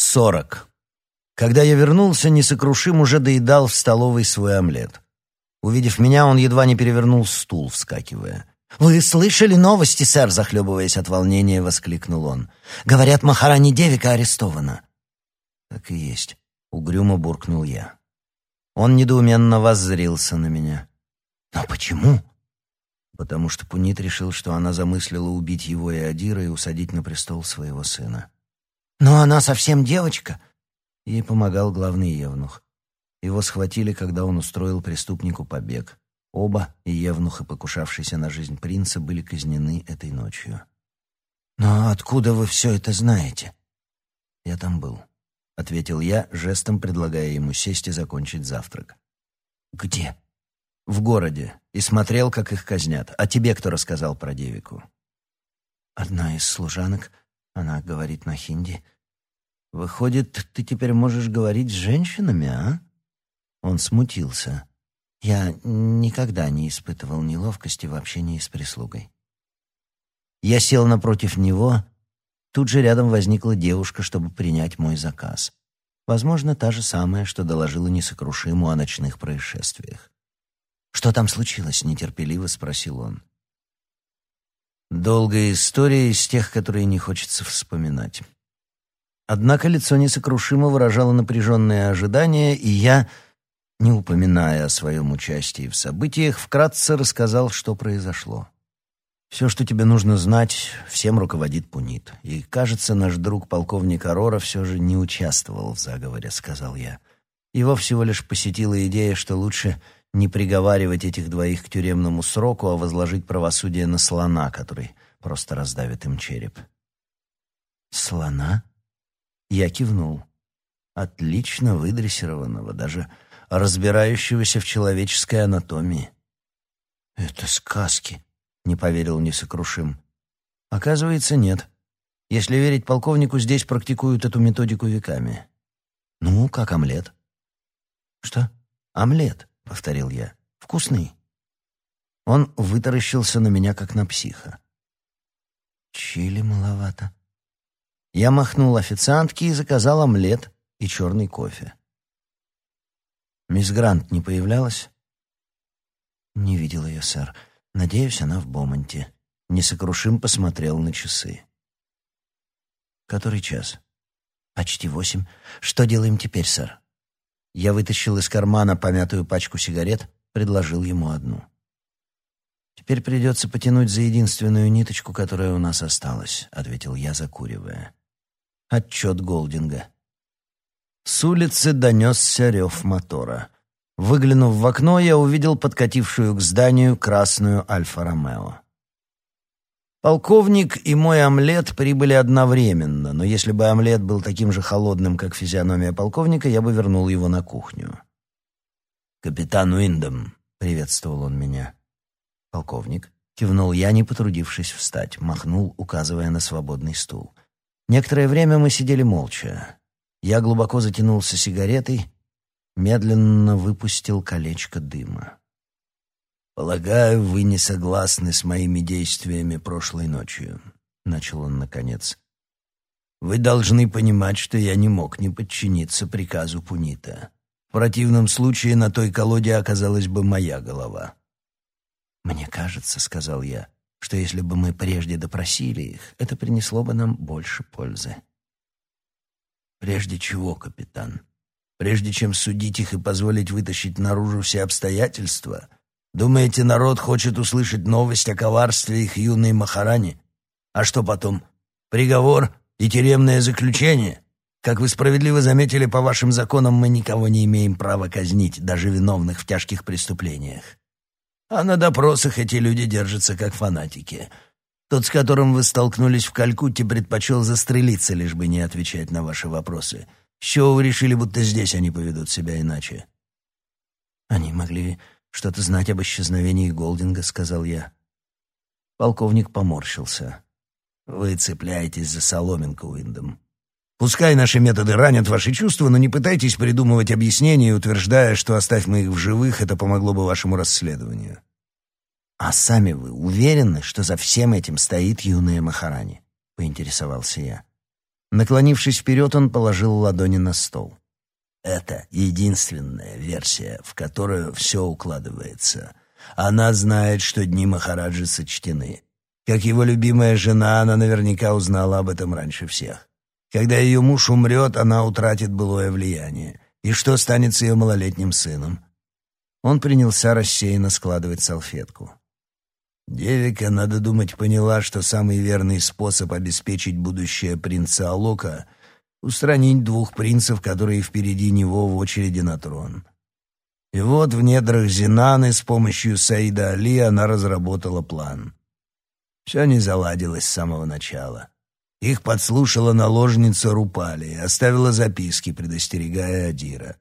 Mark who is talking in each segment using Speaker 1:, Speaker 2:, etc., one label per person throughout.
Speaker 1: Сорок. Когда я вернулся, несокрушим уже доедал в столовой свой омлет. Увидев меня, он едва не перевернул стул, вскакивая. «Вы слышали новости, сэр?» — захлебываясь от волнения, воскликнул он. «Говорят, Махарани Девика арестована». «Так и есть», — угрюмо буркнул я. Он недоуменно воззрился на меня. «Но почему?» «Потому что Пунит решил, что она замыслила убить его и Адира и усадить на престол своего сына». «Но она совсем девочка!» Ей помогал главный евнух. Его схватили, когда он устроил преступнику побег. Оба, и евнух, и покушавшийся на жизнь принца, были казнены этой ночью. «Но откуда вы все это знаете?» «Я там был», — ответил я, жестом предлагая ему сесть и закончить завтрак. «Где?» «В городе. И смотрел, как их казнят. А тебе кто рассказал про девику?» «Одна из служанок она говорит на хинди. «Выходит, ты теперь можешь говорить с женщинами, а?» Он смутился. Я никогда не испытывал неловкости в общении с прислугой. Я сел напротив него. Тут же рядом возникла девушка, чтобы принять мой заказ. Возможно, та же самая, что доложила несокрушиму о ночных происшествиях. «Что там случилось?» — нетерпеливо спросил он. Долгая история из тех, которые не хочется вспоминать. Однако лицо несокрушимо выражало напряженное ожидание, и я, не упоминая о своем участии в событиях, вкратце рассказал, что произошло. Все, что тебе нужно знать, всем руководит Пунит. И, кажется, наш друг полковник Арора все же не участвовал в заговоре, сказал я. Его всего лишь посетила идея, что лучше не приговаривать этих двоих к тюремному сроку, а возложить правосудие на слона, который просто раздавит им череп. «Слона?» Я кивнул. Отлично выдрессированного, даже разбирающегося в человеческой анатомии. «Это сказки», — не поверил несокрушим. «Оказывается, нет. Если верить полковнику, здесь практикуют эту методику веками. Ну, как омлет». «Что?» «Омлет повторил я. «Вкусный». Он вытаращился на меня, как на психа. «Чили маловато». Я махнул официантке и заказал омлет и черный кофе. «Мисс Грант не появлялась?» «Не видел ее, сэр. Надеюсь, она в Бомонте». Несокрушим посмотрел на часы. «Который час?» «Почти восемь. Что делаем теперь, сэр?» Я вытащил из кармана помятую пачку сигарет, предложил ему одну. «Теперь придется потянуть за единственную ниточку, которая у нас осталась», — ответил я, закуривая. Отчет Голдинга. С улицы донесся рев мотора. Выглянув в окно, я увидел подкатившую к зданию красную Альфа-Ромео. Полковник и мой омлет прибыли одновременно, но если бы омлет был таким же холодным, как физиономия полковника, я бы вернул его на кухню. «Капитан Уиндом», — приветствовал он меня. «Полковник», — кивнул я, не потрудившись встать, махнул, указывая на свободный стул. Некоторое время мы сидели молча. Я глубоко затянулся сигаретой, медленно выпустил колечко дыма. «Полагаю, вы не согласны с моими действиями прошлой ночью», — начал он наконец. «Вы должны понимать, что я не мог не подчиниться приказу Пунита. В противном случае на той колоде оказалась бы моя голова». «Мне кажется», — сказал я, — «что если бы мы прежде допросили их, это принесло бы нам больше пользы».
Speaker 2: «Прежде чего, капитан? Прежде чем судить их и позволить вытащить наружу все обстоятельства?» Думаете, народ хочет услышать новость о коварстве их юной Махарани? А что потом? Приговор и тюремное заключение? Как вы справедливо заметили, по вашим законам мы никого не имеем права казнить, даже виновных в тяжких преступлениях. А на допросах эти люди держатся как фанатики. Тот, с которым вы столкнулись в Калькутте, предпочел застрелиться, лишь бы не отвечать на ваши вопросы. С чего вы решили, будто здесь они поведут себя иначе?
Speaker 1: Они могли что-то знать об исчезновении Голдинга», — сказал я. Полковник поморщился.
Speaker 2: «Вы цепляетесь за соломинку, Уиндом. Пускай наши методы ранят ваши чувства, но не пытайтесь придумывать объяснения, утверждая, что оставь мы их в живых, это помогло бы вашему расследованию».
Speaker 1: «А сами вы уверены, что за всем этим стоит юная Махарани?» — поинтересовался я. Наклонившись вперед, он положил ладони на стол.
Speaker 2: Это единственная версия, в которую все укладывается. Она знает, что дни Махараджи сочтены. Как его любимая жена, она наверняка узнала об этом раньше всех. Когда ее муж умрет, она утратит былое влияние. И что станет с ее малолетним сыном?
Speaker 1: Он принялся рассеянно складывать салфетку.
Speaker 2: Девика, надо думать, поняла, что самый верный способ обеспечить будущее принца Алока — устранить двух принцев, которые впереди него в очереди на трон. И вот в недрах Зинаны с помощью Саида Али она разработала план. Все не заладилось с самого начала. Их подслушала наложница Рупали и оставила записки, предостерегая Адира.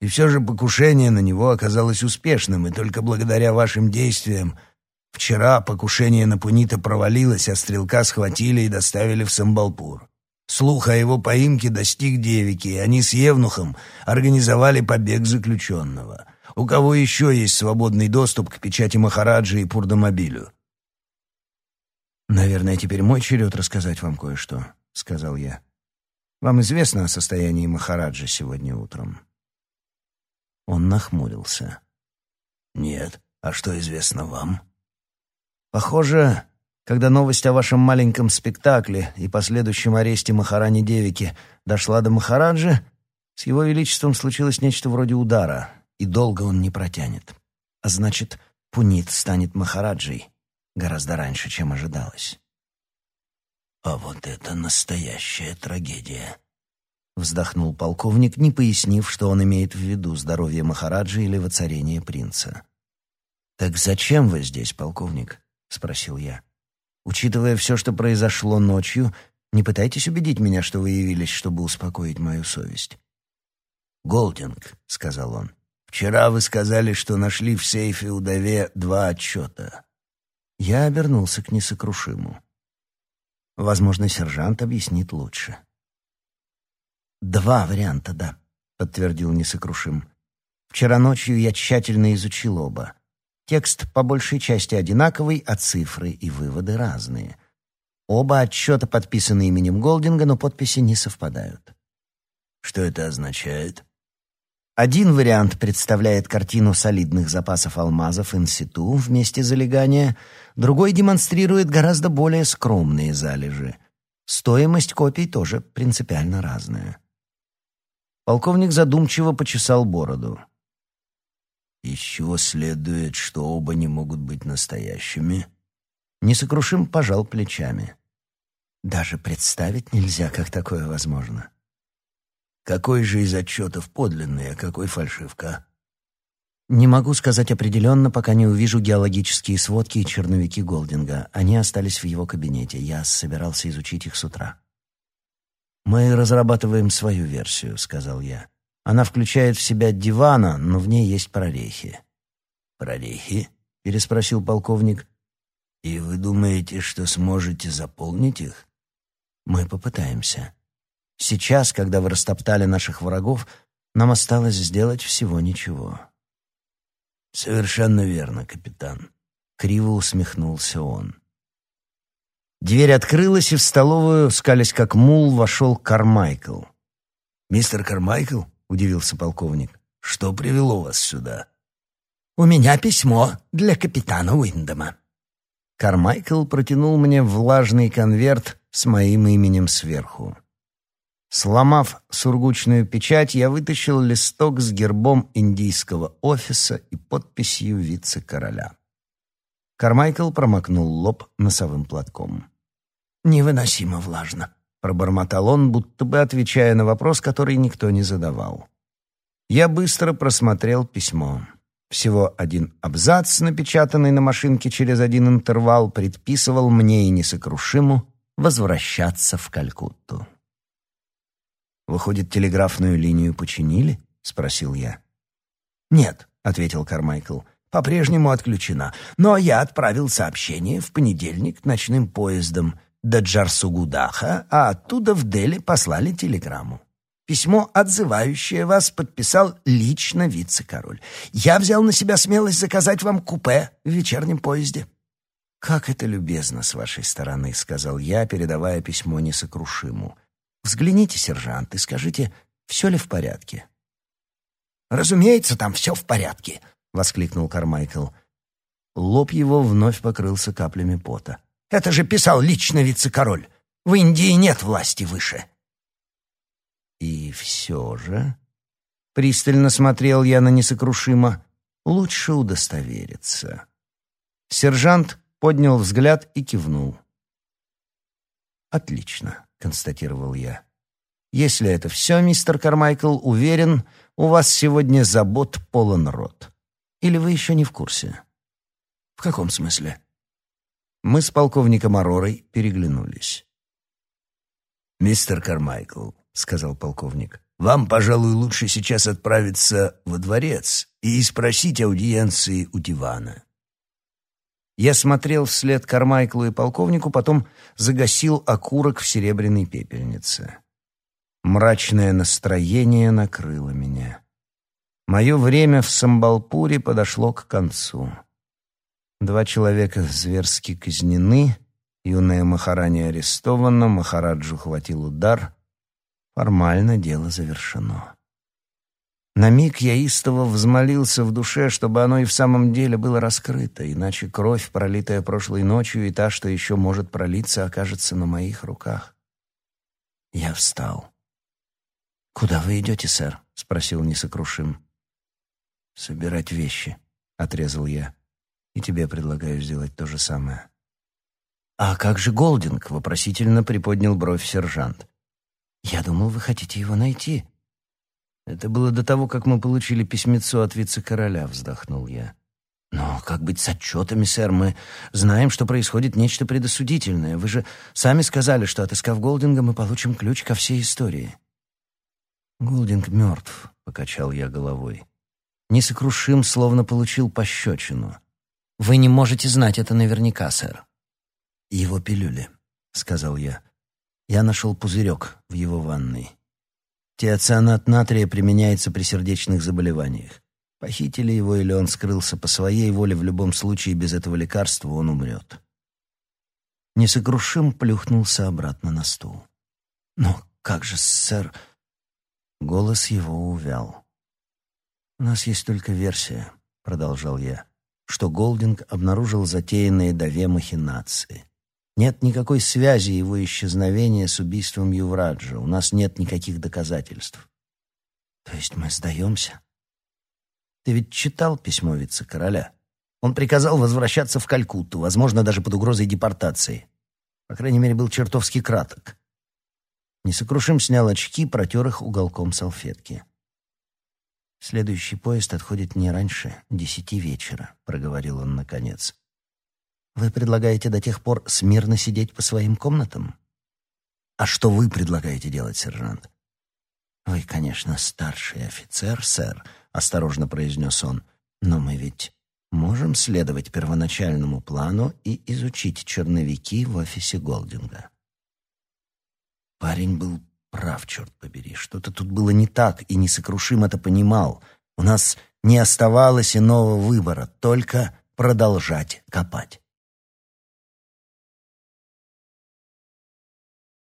Speaker 2: И все же покушение на него оказалось успешным, и только благодаря вашим действиям — Вчера покушение на Пунита провалилось, а стрелка схватили и доставили в Самбалпур. Слух о его поимке достиг девики, и они с Евнухом организовали побег заключенного. У кого еще есть свободный доступ к печати Махараджи и Пурдомобилю?
Speaker 1: «Наверное, теперь мой черед рассказать вам кое-что», — сказал я. «Вам известно о состоянии Махараджи сегодня утром?» Он нахмурился.
Speaker 2: «Нет. А что известно вам?»
Speaker 1: Похоже, когда новость о вашем маленьком спектакле и последующем аресте Махарани Девики дошла до Махараджи, с его величеством случилось нечто вроде удара, и долго он не протянет. А значит, Пунит станет Махараджей гораздо раньше, чем ожидалось.
Speaker 2: «А вот это настоящая трагедия!»
Speaker 1: Вздохнул полковник, не пояснив, что он имеет в виду здоровье Махараджи или воцарение принца. «Так зачем вы здесь, полковник?» — спросил я. «Учитывая все, что произошло ночью, не пытайтесь убедить меня, что вы явились, чтобы успокоить мою совесть».
Speaker 2: «Голдинг», — сказал он, — «вчера вы сказали, что нашли в сейфе удове два отчета».
Speaker 1: Я обернулся к несокрушиму. Возможно, сержант объяснит лучше. «Два варианта, да», — подтвердил несокрушим. «Вчера ночью я тщательно изучил оба. Текст по большей части одинаковый, а цифры и выводы разные. Оба отчета подписаны именем Голдинга, но подписи не совпадают.
Speaker 2: Что это означает?
Speaker 1: Один вариант представляет картину солидных запасов алмазов инситу в месте залегания, другой демонстрирует гораздо более скромные залежи. Стоимость копий тоже принципиально разная. Полковник задумчиво почесал бороду.
Speaker 2: Из чего следует, что оба не могут быть настоящими?
Speaker 1: Несокрушим пожал плечами. Даже представить нельзя, как такое возможно.
Speaker 2: Какой же из отчетов подлинный, а какой фальшивка?
Speaker 1: Не могу сказать определенно, пока не увижу геологические сводки и черновики Голдинга. Они остались в его кабинете. Я собирался изучить их с утра. «Мы разрабатываем свою версию», — сказал я. Она включает в себя дивана, но в ней есть прорехи.
Speaker 2: «Прорехи?»
Speaker 1: — переспросил полковник.
Speaker 2: «И вы думаете, что сможете заполнить их?»
Speaker 1: «Мы попытаемся. Сейчас, когда вы растоптали наших врагов, нам осталось сделать всего ничего».
Speaker 2: «Совершенно верно, капитан», —
Speaker 1: криво усмехнулся он. Дверь открылась, и в столовую, скалясь как мул, вошел Кармайкл.
Speaker 2: «Мистер Кармайкл?» Удивился полковник. «Что привело вас сюда?»
Speaker 3: «У меня письмо для капитана Уиндома».
Speaker 1: Кармайкл протянул мне влажный конверт с моим именем сверху. Сломав сургучную печать, я вытащил листок с гербом индийского офиса и подписью вице-короля. Кармайкл промокнул лоб носовым платком.
Speaker 3: «Невыносимо влажно»,
Speaker 1: Пробормотал он, будто бы отвечая на вопрос, который никто не задавал. Я быстро просмотрел письмо. Всего один абзац, напечатанный на машинке через один интервал, предписывал мне и несокрушиму возвращаться в Калькутту. «Выходит, телеграфную линию починили?» — спросил я.
Speaker 3: «Нет», — ответил Кармайкл, — «по-прежнему отключена. Но я отправил сообщение в понедельник ночным поездом до Джарсугудаха, а оттуда в Дели послали телеграмму. Письмо, отзывающее вас, подписал лично вице-король. Я взял на себя смелость заказать вам купе в вечернем поезде.
Speaker 1: «Как это любезно с вашей стороны», — сказал я, передавая письмо несокрушиму.
Speaker 3: Взгляните, сержант, и скажите, все ли в порядке?»
Speaker 2: «Разумеется, там все в порядке», — воскликнул Кармайкл.
Speaker 3: Лоб его вновь покрылся каплями пота.
Speaker 2: «Это же писал лично вице-король. В Индии нет власти выше».
Speaker 3: «И все же...» — пристально смотрел я на несокрушимо. «Лучше удостовериться». Сержант поднял взгляд и кивнул. «Отлично», — констатировал я. «Если это все, мистер Кармайкл, уверен, у вас сегодня забот полон рот. Или вы еще не в курсе?»
Speaker 2: «В каком смысле?»
Speaker 3: Мы с полковником Аророй переглянулись.
Speaker 2: «Мистер Кармайкл», — сказал полковник, — «вам, пожалуй, лучше сейчас отправиться во дворец и спросить аудиенции у дивана».
Speaker 3: Я смотрел вслед Кармайклу и полковнику, потом загасил окурок в серебряной пепельнице. Мрачное настроение накрыло меня. Мое время в Самбалпуре подошло к концу. Два человека зверски казнены, юная Махарани арестована, Махараджу хватил удар. Формально дело завершено. На миг я истово взмолился в душе, чтобы оно и в самом деле было раскрыто, иначе кровь, пролитая прошлой ночью, и та, что еще может пролиться, окажется на моих руках. Я встал. «Куда вы идете, сэр?» — спросил несокрушим. «Собирать вещи», — отрезал я. «И тебе предлагаю сделать то же самое». «А как же Голдинг?» — вопросительно приподнял бровь сержант. «Я думал, вы хотите его найти». Это было до того, как мы получили письмецо от вице-короля, вздохнул я. Но как быть с отчетами, сэр? Мы знаем, что происходит нечто предосудительное. Вы же сами сказали, что, отыскав Голдинга, мы получим ключ ко всей истории. Голдинг мертв, — покачал я головой. Несокрушим, словно получил пощечину. Вы не можете знать это наверняка, сэр. Его пилюли, — сказал я. Я нашел пузырек в его ванной. Тиоцианат натрия применяется при сердечных заболеваниях. Похитили его или он скрылся по своей воле, в любом случае без этого лекарства он умрет. Несокрушим плюхнулся обратно на стул. «Но как же, сэр...» Голос его увял. «У нас есть только версия», — продолжал я, что Голдинг обнаружил затеянные Даве махинации. Нет никакой связи его исчезновения с убийством Ювраджа. У нас нет никаких доказательств. То есть мы сдаемся? Ты ведь читал письмо вице-короля? Он приказал возвращаться в Калькутту, возможно, даже под угрозой депортации. По крайней мере, был чертовски краток. Несокрушим снял очки, протер их уголком салфетки. «Следующий поезд отходит не раньше десяти вечера», — проговорил он наконец. Вы предлагаете до тех пор смирно сидеть по своим комнатам? А что вы предлагаете делать, сержант? Вы, конечно, старший офицер, сэр, осторожно произнес он. Но мы ведь можем следовать первоначальному плану и изучить черновики в офисе Голдинга. Парень был прав, черт побери. Что-то тут было не так, и несокрушим это понимал. У нас не оставалось иного выбора, только продолжать копать.